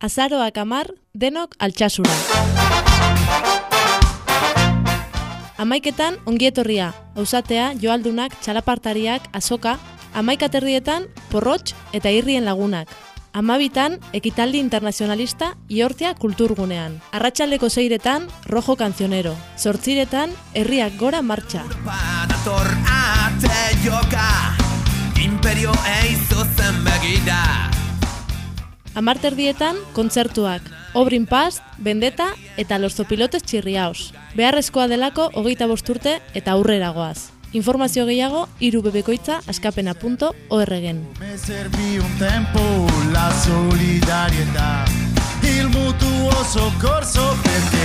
azaroak amar, denok altxasura. Amaiketan ongietorria, ausatea, joaldunak, txalapartariak, azoka, amaikaterrietan porrotx eta irrien lagunak. Amabitan, ekitaldi internazionalista iortia kulturgunean. Arratxaldeko zeiretan, rojo kanzionero. Zortziretan, herriak gora martxa. Amarterdietan, kontzertuak. Obrin Past, Bendeta eta Los Zopilotes Txirriaos. Beharrezkoa delako hogeita bosturte eta aurrera goaz. Informazio gehiago, irubebekoitza askapena.orgen. Il mutuo soccorso perché